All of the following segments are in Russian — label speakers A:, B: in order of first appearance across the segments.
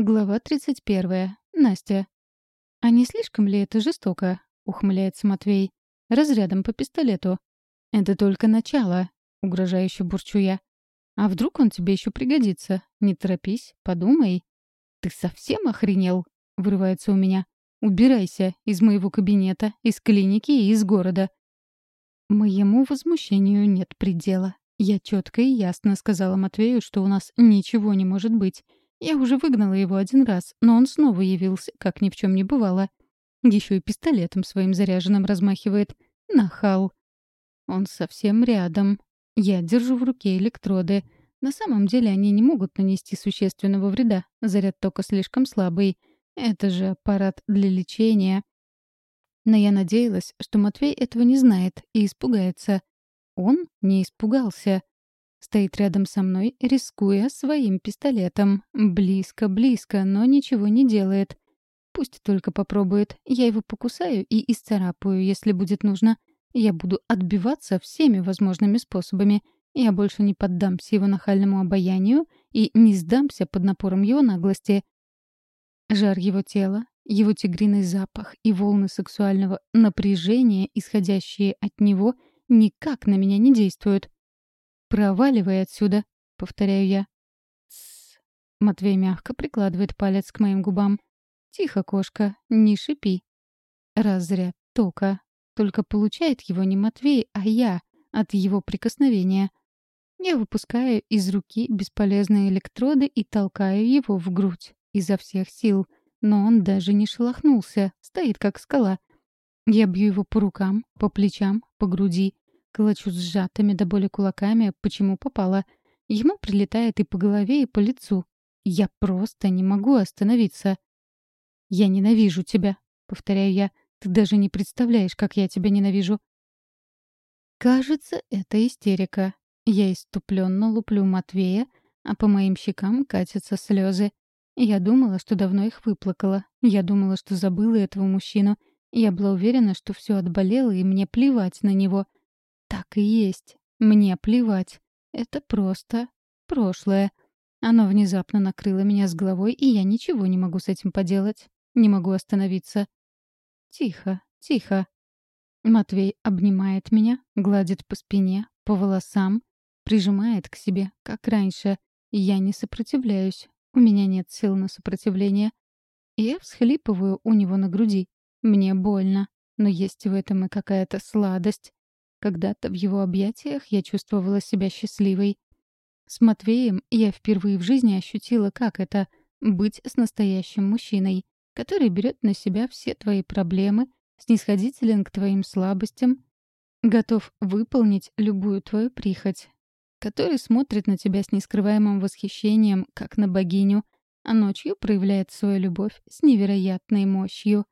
A: Глава 31. Настя. «А не слишком ли это жестоко?» — ухмыляется Матвей. «Разрядом по пистолету». «Это только начало», — угрожающе бурчу я. «А вдруг он тебе еще пригодится? Не торопись, подумай». «Ты совсем охренел?» — вырывается у меня. «Убирайся из моего кабинета, из клиники и из города». Моему возмущению нет предела. Я четко и ясно сказала Матвею, что у нас ничего не может быть. Я уже выгнала его один раз, но он снова явился, как ни в чем не бывало. Еще и пистолетом своим заряженным размахивает. Нахал. Он совсем рядом. Я держу в руке электроды. На самом деле они не могут нанести существенного вреда. Заряд тока слишком слабый. Это же аппарат для лечения. Но я надеялась, что Матвей этого не знает и испугается. Он не испугался. Стоит рядом со мной, рискуя своим пистолетом. Близко-близко, но ничего не делает. Пусть только попробует. Я его покусаю и исцарапаю, если будет нужно. Я буду отбиваться всеми возможными способами. Я больше не поддамся его нахальному обаянию и не сдамся под напором его наглости. Жар его тела, его тигриный запах и волны сексуального напряжения, исходящие от него, никак на меня не действуют. «Проваливай отсюда», — повторяю я. «Тссс». Матвей мягко прикладывает палец к моим губам. «Тихо, кошка, не шипи». Разряд тока. Только получает его не Матвей, а я от его прикосновения. Я выпускаю из руки бесполезные электроды и толкаю его в грудь изо всех сил. Но он даже не шелохнулся, стоит как скала. Я бью его по рукам, по плечам, по груди. Калачу сжатыми до боли кулаками, почему попало. Ему прилетает и по голове, и по лицу. Я просто не могу остановиться. «Я ненавижу тебя», — повторяю я. «Ты даже не представляешь, как я тебя ненавижу». Кажется, это истерика. Я иступленно луплю Матвея, а по моим щекам катятся слезы. Я думала, что давно их выплакала. Я думала, что забыла этого мужчину. Я была уверена, что все отболело, и мне плевать на него — так и есть. Мне плевать. Это просто прошлое. Оно внезапно накрыло меня с головой, и я ничего не могу с этим поделать. Не могу остановиться. Тихо, тихо. Матвей обнимает меня, гладит по спине, по волосам, прижимает к себе, как раньше. Я не сопротивляюсь. У меня нет сил на сопротивление. Я всхлипываю у него на груди. Мне больно, но есть в этом и какая-то сладость. Когда-то в его объятиях я чувствовала себя счастливой. С Матвеем я впервые в жизни ощутила, как это — быть с настоящим мужчиной, который берет на себя все твои проблемы, снисходителен к твоим слабостям, готов выполнить любую твою прихоть, который смотрит на тебя с нескрываемым восхищением, как на богиню, а ночью проявляет свою любовь с невероятной мощью.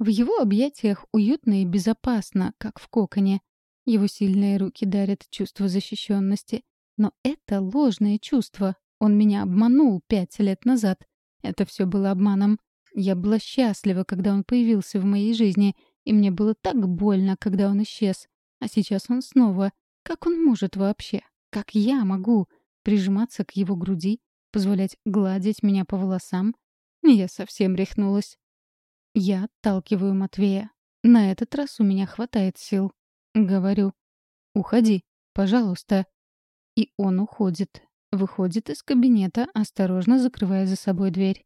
A: В его объятиях уютно и безопасно, как в коконе. Его сильные руки дарят чувство защищенности. Но это ложное чувство. Он меня обманул пять лет назад. Это все было обманом. Я была счастлива, когда он появился в моей жизни, и мне было так больно, когда он исчез. А сейчас он снова. Как он может вообще? Как я могу прижиматься к его груди, позволять гладить меня по волосам? Я совсем рехнулась. Я отталкиваю Матвея. На этот раз у меня хватает сил. Говорю. «Уходи, пожалуйста». И он уходит. Выходит из кабинета, осторожно закрывая за собой дверь.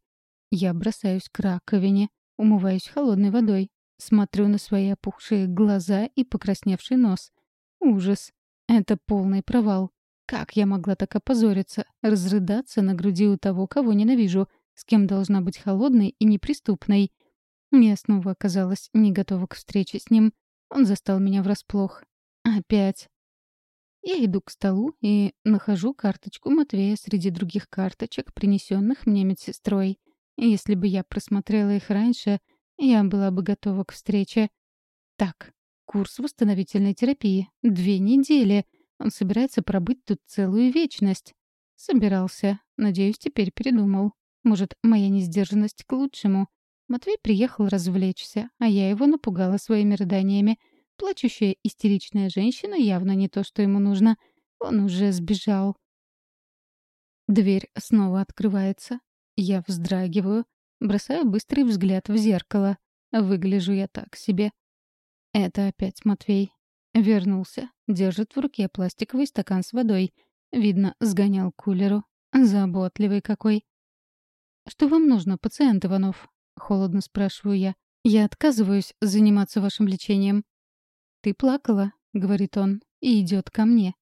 A: Я бросаюсь к раковине, умываюсь холодной водой, смотрю на свои опухшие глаза и покрасневший нос. Ужас. Это полный провал. Как я могла так опозориться, разрыдаться на груди у того, кого ненавижу, с кем должна быть холодной и неприступной? Я снова оказалась не готова к встрече с ним. Он застал меня врасплох. Опять. Я иду к столу и нахожу карточку Матвея среди других карточек, принесенных мне медсестрой. Если бы я просмотрела их раньше, я была бы готова к встрече. Так, курс восстановительной терапии. Две недели. Он собирается пробыть тут целую вечность. Собирался. Надеюсь, теперь передумал. Может, моя несдержанность к лучшему. Матвей приехал развлечься, а я его напугала своими рыданиями. Плачущая истеричная женщина явно не то, что ему нужно. Он уже сбежал. Дверь снова открывается. Я вздрагиваю, бросаю быстрый взгляд в зеркало. Выгляжу я так себе. Это опять Матвей. Вернулся. Держит в руке пластиковый стакан с водой. Видно, сгонял кулеру. Заботливый какой. «Что вам нужно, пациент Иванов?» — холодно спрашиваю я. «Я отказываюсь заниматься вашим лечением». «Ты плакала», — говорит он, — «и идет ко мне».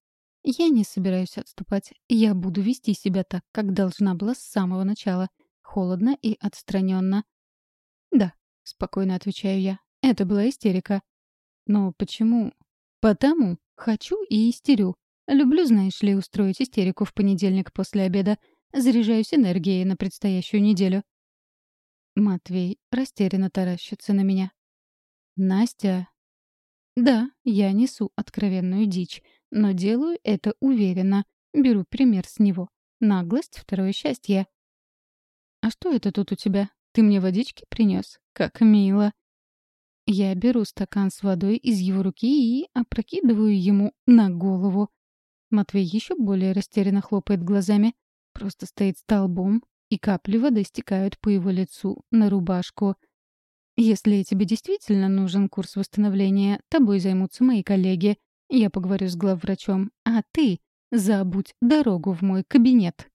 A: Я не собираюсь отступать. Я буду вести себя так, как должна была с самого начала. Холодно и отстраненно. «Да», — спокойно отвечаю я. «Это была истерика». «Но почему?» «Потому. Хочу и истерю. Люблю, знаешь ли, устроить истерику в понедельник после обеда. Заряжаюсь энергией на предстоящую неделю». Матвей растерянно таращится на меня. «Настя...» «Да, я несу откровенную дичь, но делаю это уверенно. Беру пример с него. Наглость — второе счастье». «А что это тут у тебя? Ты мне водички принес? Как мило!» Я беру стакан с водой из его руки и опрокидываю ему на голову. Матвей еще более растерянно хлопает глазами. Просто стоит столбом, и капли воды стекают по его лицу на рубашку. «Если тебе действительно нужен курс восстановления, тобой займутся мои коллеги. Я поговорю с главврачом. А ты забудь дорогу в мой кабинет».